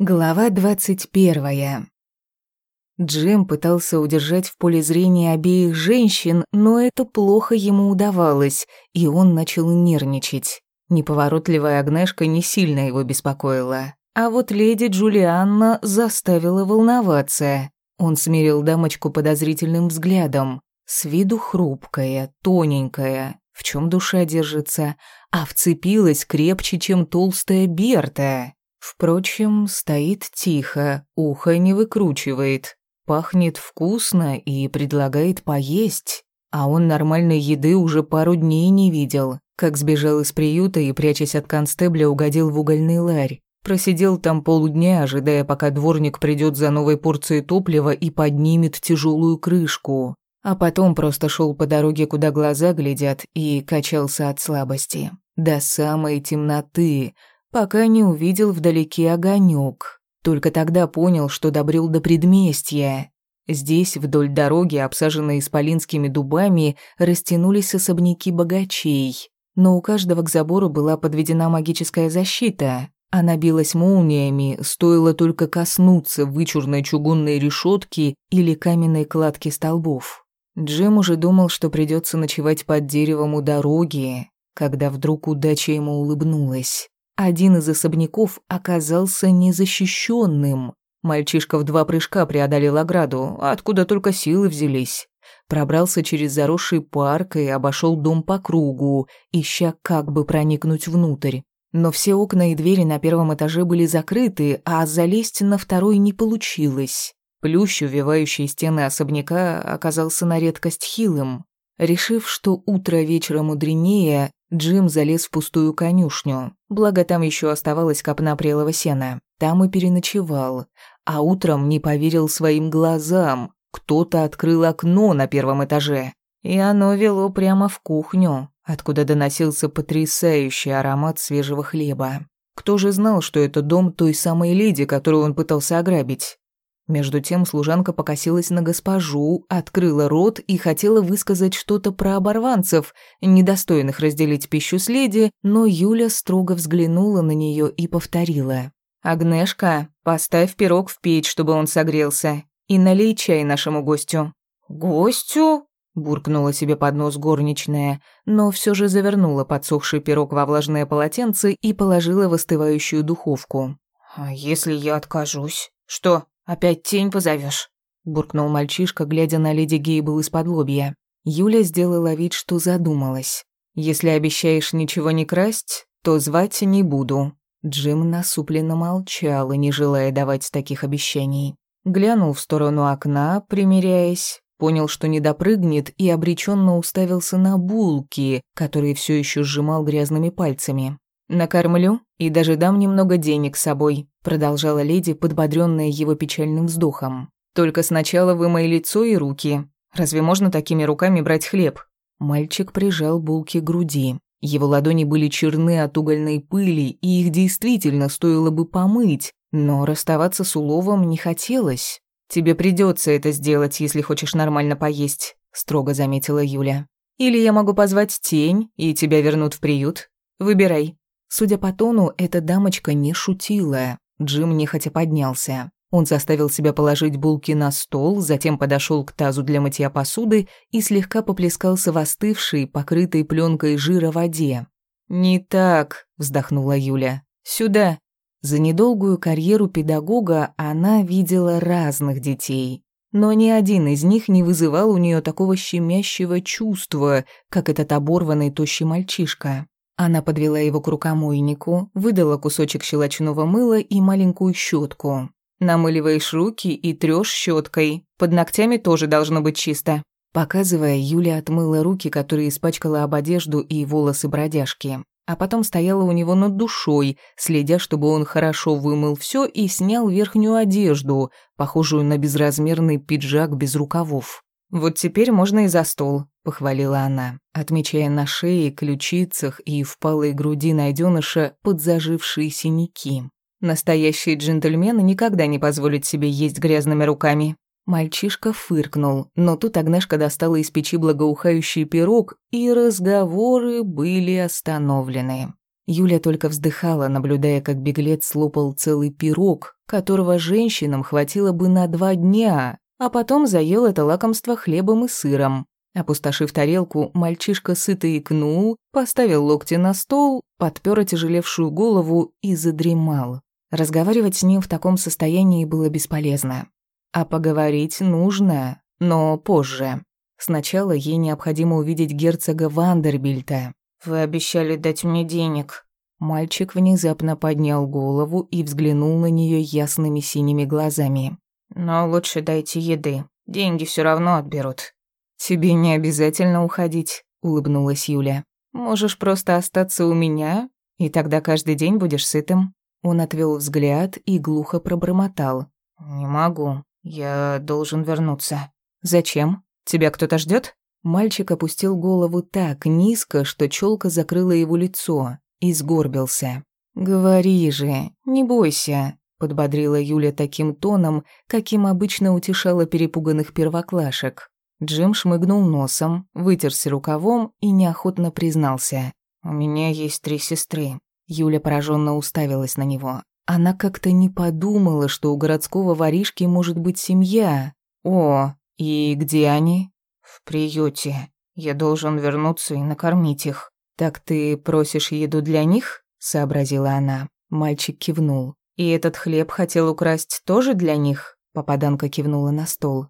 Глава двадцать первая. Джим пытался удержать в поле зрения обеих женщин, но это плохо ему удавалось, и он начал нервничать. Неповоротливая Агнешка не сильно его беспокоила. А вот леди Джулианна заставила волноваться. Он смирил дамочку подозрительным взглядом. С виду хрупкая, тоненькая, в чем душа держится, а вцепилась крепче, чем толстая Берта. Впрочем, стоит тихо, ухо не выкручивает, пахнет вкусно и предлагает поесть. А он нормальной еды уже пару дней не видел, как сбежал из приюта и, прячась от констебля, угодил в угольный ларь. Просидел там полдня, ожидая, пока дворник придет за новой порцией топлива и поднимет тяжелую крышку. А потом просто шел по дороге, куда глаза глядят, и качался от слабости. До самой темноты, пока не увидел вдалеке огонек. Только тогда понял, что добрел до предместья. Здесь, вдоль дороги, обсаженной исполинскими дубами, растянулись особняки богачей. Но у каждого к забору была подведена магическая защита. Она билась молниями, стоило только коснуться вычурной чугунной решетки или каменной кладки столбов. Джим уже думал, что придется ночевать под деревом у дороги, когда вдруг удача ему улыбнулась. Один из особняков оказался незащищенным. Мальчишка в два прыжка преодолел ограду, откуда только силы взялись. Пробрался через заросший парк и обошел дом по кругу, ища как бы проникнуть внутрь. Но все окна и двери на первом этаже были закрыты, а залезть на второй не получилось. Плющ, увивающий стены особняка, оказался на редкость хилым. Решив, что утро вечера мудренее, Джим залез в пустую конюшню. Благо там еще оставалась копна прелого сена. Там и переночевал. А утром не поверил своим глазам. Кто-то открыл окно на первом этаже. И оно вело прямо в кухню, откуда доносился потрясающий аромат свежего хлеба. Кто же знал, что это дом той самой леди, которую он пытался ограбить? Между тем служанка покосилась на госпожу, открыла рот и хотела высказать что-то про оборванцев, недостойных разделить пищу с леди, но Юля строго взглянула на нее и повторила. «Агнешка, поставь пирог в печь, чтобы он согрелся, и налей чай нашему гостю». «Гостю?» – буркнула себе под нос горничная, но все же завернула подсохший пирог во влажное полотенце и положила в остывающую духовку. «А если я откажусь? Что, «Опять тень позовешь? буркнул мальчишка, глядя на леди Гейбл из-под лобья. Юля сделала вид, что задумалась. «Если обещаешь ничего не красть, то звать не буду». Джим насупленно молчал, не желая давать таких обещаний. Глянул в сторону окна, примиряясь, понял, что не допрыгнет, и обреченно уставился на булки, которые все еще сжимал грязными пальцами. «Накормлю и даже дам немного денег с собой», продолжала леди, подбодренная его печальным вздохом. «Только сначала вымой лицо и руки. Разве можно такими руками брать хлеб?» Мальчик прижал булки к груди. Его ладони были черны от угольной пыли, и их действительно стоило бы помыть, но расставаться с уловом не хотелось. «Тебе придется это сделать, если хочешь нормально поесть», — строго заметила Юля. «Или я могу позвать тень, и тебя вернут в приют. Выбирай». Судя по тону, эта дамочка не шутила. Джим нехотя поднялся. Он заставил себя положить булки на стол, затем подошел к тазу для мытья посуды и слегка поплескался в остывшей, покрытой пленкой жира воде. «Не так», — вздохнула Юля. «Сюда». За недолгую карьеру педагога она видела разных детей, но ни один из них не вызывал у нее такого щемящего чувства, как этот оборванный тощий мальчишка. Она подвела его к рукомойнику, выдала кусочек щелочного мыла и маленькую щетку. Намыливаешь руки и трёшь щеткой. Под ногтями тоже должно быть чисто. Показывая, Юля отмыла руки, которые испачкала об одежду и волосы бродяжки. А потом стояла у него над душой, следя, чтобы он хорошо вымыл все и снял верхнюю одежду, похожую на безразмерный пиджак без рукавов. «Вот теперь можно и за стол», — похвалила она, отмечая на шее, ключицах и впалой груди найденыша подзажившие синяки. «Настоящий джентльмен никогда не позволит себе есть грязными руками». Мальчишка фыркнул, но тут Агнешка достала из печи благоухающий пирог, и разговоры были остановлены. Юля только вздыхала, наблюдая, как беглец слопал целый пирог, которого женщинам хватило бы на два дня, а потом заел это лакомство хлебом и сыром. Опустошив тарелку, мальчишка сыто икнул, поставил локти на стол, подпер отяжелевшую голову и задремал. Разговаривать с ним в таком состоянии было бесполезно. А поговорить нужно, но позже. Сначала ей необходимо увидеть герцога Вандербильта. «Вы обещали дать мне денег». Мальчик внезапно поднял голову и взглянул на нее ясными синими глазами. «Но лучше дайте еды. Деньги все равно отберут». «Тебе не обязательно уходить», — улыбнулась Юля. «Можешь просто остаться у меня, и тогда каждый день будешь сытым». Он отвел взгляд и глухо пробормотал. «Не могу. Я должен вернуться». «Зачем? Тебя кто-то ждет? Мальчик опустил голову так низко, что челка закрыла его лицо, и сгорбился. «Говори же, не бойся», — подбодрила Юля таким тоном, каким обычно утешала перепуганных первоклашек. Джим шмыгнул носом, вытерся рукавом и неохотно признался. «У меня есть три сестры». Юля пораженно уставилась на него. Она как-то не подумала, что у городского воришки может быть семья. «О, и где они?» «В приюте. Я должен вернуться и накормить их». «Так ты просишь еду для них?» — сообразила она. Мальчик кивнул. «И этот хлеб хотел украсть тоже для них?» Попаданка кивнула на стол.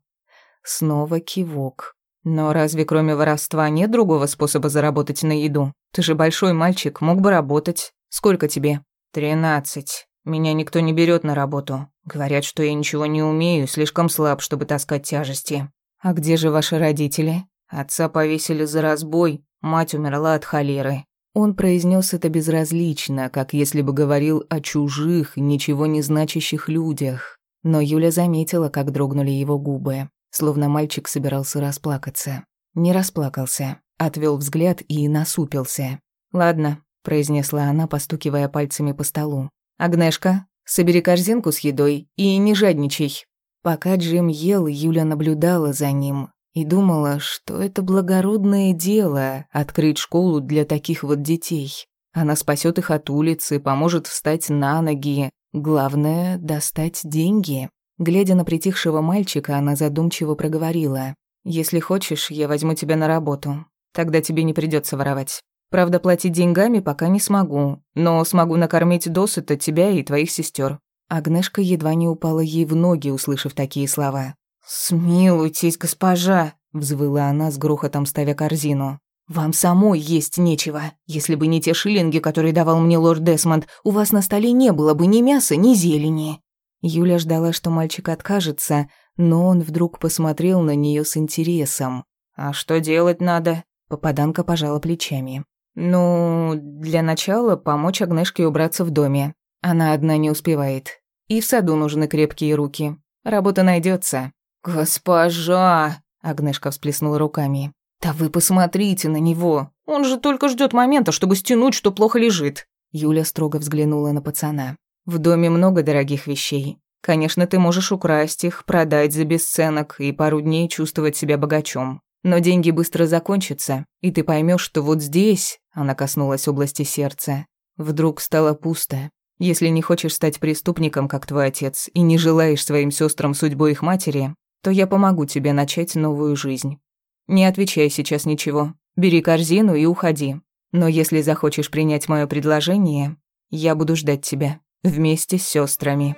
Снова кивок. Но разве кроме воровства нет другого способа заработать на еду? Ты же большой мальчик, мог бы работать. Сколько тебе? Тринадцать. Меня никто не берет на работу. Говорят, что я ничего не умею, слишком слаб, чтобы таскать тяжести. А где же ваши родители? Отца повесили за разбой, мать умерла от холеры. Он произнес это безразлично, как если бы говорил о чужих, ничего не значащих людях. Но Юля заметила, как дрогнули его губы словно мальчик собирался расплакаться. Не расплакался, отвел взгляд и насупился. «Ладно», — произнесла она, постукивая пальцами по столу. «Агнешка, собери корзинку с едой и не жадничай». Пока Джим ел, Юля наблюдала за ним и думала, что это благородное дело — открыть школу для таких вот детей. Она спасет их от улицы, поможет встать на ноги. Главное — достать деньги. Глядя на притихшего мальчика, она задумчиво проговорила. «Если хочешь, я возьму тебя на работу. Тогда тебе не придется воровать. Правда, платить деньгами пока не смогу, но смогу накормить досыта тебя и твоих сестер. Агнешка едва не упала ей в ноги, услышав такие слова. «Смилуйтесь, госпожа!» — взвыла она с грохотом ставя корзину. «Вам самой есть нечего. Если бы не те шиллинги, которые давал мне лорд Десмонд, у вас на столе не было бы ни мяса, ни зелени». Юля ждала, что мальчик откажется, но он вдруг посмотрел на нее с интересом. «А что делать надо?» Попаданка пожала плечами. «Ну, для начала помочь Агнешке убраться в доме. Она одна не успевает. И в саду нужны крепкие руки. Работа найдется. «Госпожа!» Агнешка всплеснула руками. «Да вы посмотрите на него! Он же только ждет момента, чтобы стянуть, что плохо лежит!» Юля строго взглянула на пацана. В доме много дорогих вещей. Конечно, ты можешь украсть их, продать за бесценок и пару дней чувствовать себя богачом. Но деньги быстро закончатся, и ты поймешь, что вот здесь, она коснулась области сердца, вдруг стало пусто. Если не хочешь стать преступником, как твой отец, и не желаешь своим сестрам судьбой их матери, то я помогу тебе начать новую жизнь. Не отвечай сейчас ничего. Бери корзину и уходи. Но если захочешь принять мое предложение, я буду ждать тебя вместе с сестрами.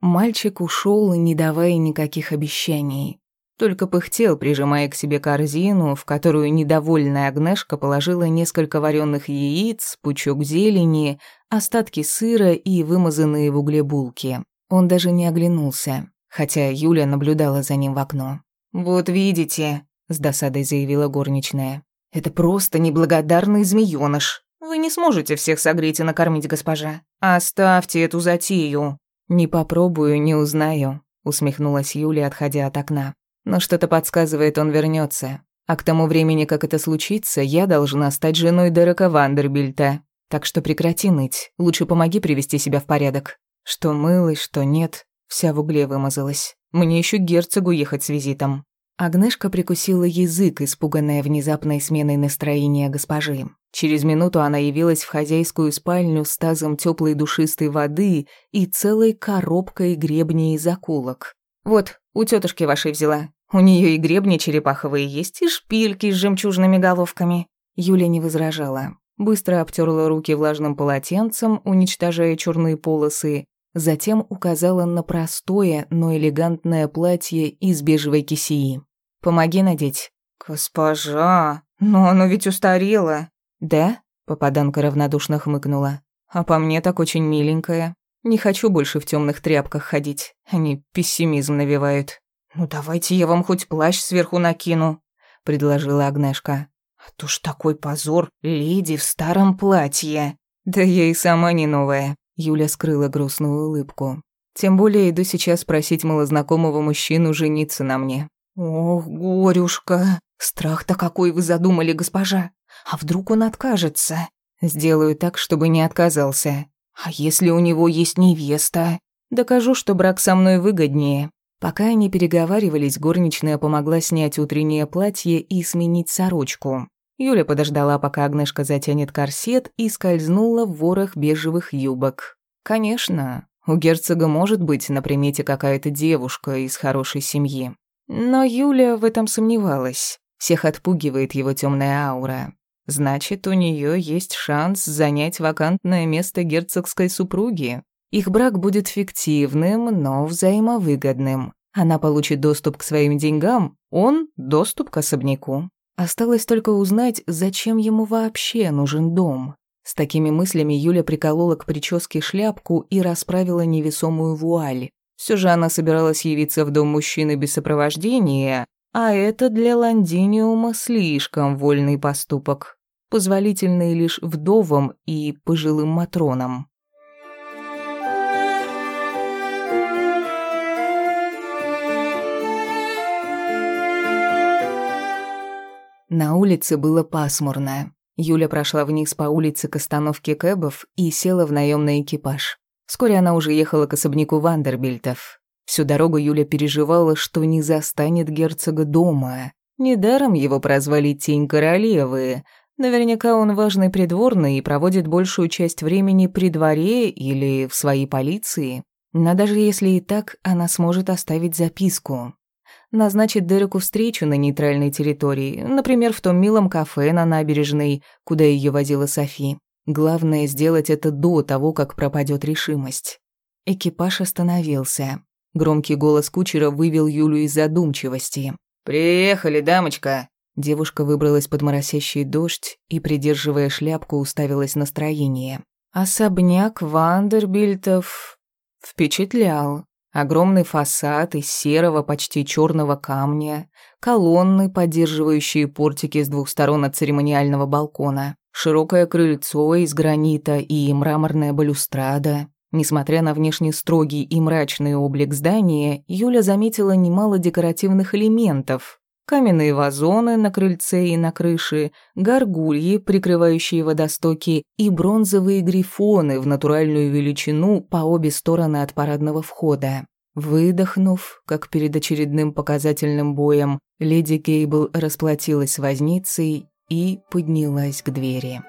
Мальчик ушел, не давая никаких обещаний. Только пыхтел, прижимая к себе корзину, в которую недовольная Агнешка положила несколько вареных яиц, пучок зелени, остатки сыра и вымазанные в угле булки. Он даже не оглянулся, хотя Юля наблюдала за ним в окно. «Вот видите», — с досадой заявила горничная. «Это просто неблагодарный змеёныш. Вы не сможете всех согреть и накормить, госпожа. Оставьте эту затею». «Не попробую, не узнаю», — усмехнулась Юля, отходя от окна. «Но что-то подсказывает, он вернется. А к тому времени, как это случится, я должна стать женой Дерека Вандербильта. Так что прекрати ныть. Лучше помоги привести себя в порядок. Что мылось, что нет, вся в угле вымазалась. Мне еще герцогу ехать с визитом». Агнешка прикусила язык, испуганная внезапной сменой настроения госпожи. Через минуту она явилась в хозяйскую спальню с тазом теплой душистой воды и целой коробкой гребней и заколок. «Вот, у тетушки вашей взяла. У нее и гребни черепаховые есть, и шпильки с жемчужными головками». Юля не возражала. Быстро обтерла руки влажным полотенцем, уничтожая черные полосы, затем указала на простое, но элегантное платье из бежевой кисеи. «Помоги надеть». «Госпожа, но оно ведь устарело». «Да?» — попаданка равнодушно хмыкнула. «А по мне так очень миленькая. Не хочу больше в темных тряпках ходить. Они пессимизм навевают». «Ну давайте я вам хоть плащ сверху накину», — предложила Агнешка. «А то ж такой позор, леди в старом платье». «Да я и сама не новая», — Юля скрыла грустную улыбку. «Тем более иду сейчас просить малознакомого мужчину жениться на мне». «Ох, горюшка, страх-то какой вы задумали, госпожа. А вдруг он откажется? Сделаю так, чтобы не отказался. А если у него есть невеста? Докажу, что брак со мной выгоднее. Пока они переговаривались, горничная помогла снять утреннее платье и сменить сорочку. Юля подождала, пока Агнешка затянет корсет и скользнула в ворох бежевых юбок. Конечно, у герцога может быть на примете какая-то девушка из хорошей семьи. Но Юля в этом сомневалась. Всех отпугивает его темная аура. Значит, у нее есть шанс занять вакантное место герцогской супруги. Их брак будет фиктивным, но взаимовыгодным. Она получит доступ к своим деньгам, он – доступ к особняку. Осталось только узнать, зачем ему вообще нужен дом. С такими мыслями Юля приколола к прическе шляпку и расправила невесомую вуаль. Все же она собиралась явиться в дом мужчины без сопровождения, а это для Лондиниума слишком вольный поступок, позволительный лишь вдовам и пожилым матронам. На улице было пасмурно. Юля прошла вниз по улице к остановке кэбов и села в наемный экипаж. Вскоре она уже ехала к особняку Вандербильтов. Всю дорогу Юля переживала, что не застанет герцога дома. Недаром его прозвали «Тень королевы». Наверняка он важный придворный и проводит большую часть времени при дворе или в своей полиции. Но даже если и так, она сможет оставить записку. Назначит Дереку встречу на нейтральной территории, например, в том милом кафе на набережной, куда ее возила Софи. Главное сделать это до того, как пропадет решимость. Экипаж остановился. Громкий голос кучера вывел Юлю из задумчивости. «Приехали, дамочка!» Девушка выбралась под моросящий дождь и, придерживая шляпку, уставилась на строение. Особняк Вандербильтов впечатлял. Огромный фасад из серого, почти черного камня, колонны, поддерживающие портики с двух сторон от церемониального балкона, широкое крыльцо из гранита и мраморная балюстрада. Несмотря на внешне строгий и мрачный облик здания, Юля заметила немало декоративных элементов. Каменные вазоны на крыльце и на крыше, горгульи, прикрывающие водостоки, и бронзовые грифоны в натуральную величину по обе стороны от парадного входа. Выдохнув, как перед очередным показательным боем, леди Гейбл расплатилась возницей и поднялась к двери.